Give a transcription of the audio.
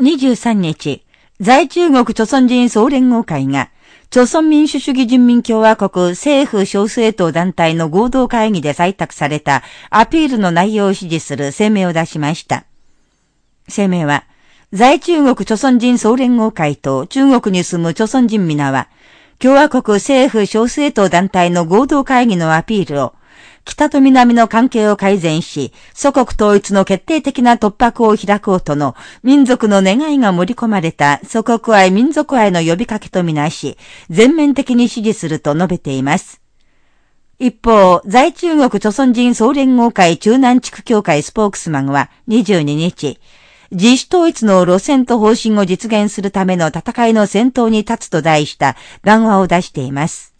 23日、在中国朝鮮人総連合会が、朝鮮民主主義人民共和国政府小政党団体の合同会議で採択されたアピールの内容を指示する声明を出しました。声明は、在中国朝鮮人総連合会と中国に住む朝鮮人皆は、共和国政府小政党団体の合同会議のアピールを、北と南の関係を改善し、祖国統一の決定的な突破口を開こうとの民族の願いが盛り込まれた祖国愛民族愛の呼びかけとみなし、全面的に支持すると述べています。一方、在中国朝鮮人総連合会中南地区協会スポークスマンは22日、自主統一の路線と方針を実現するための戦いの先頭に立つと題した談話を出しています。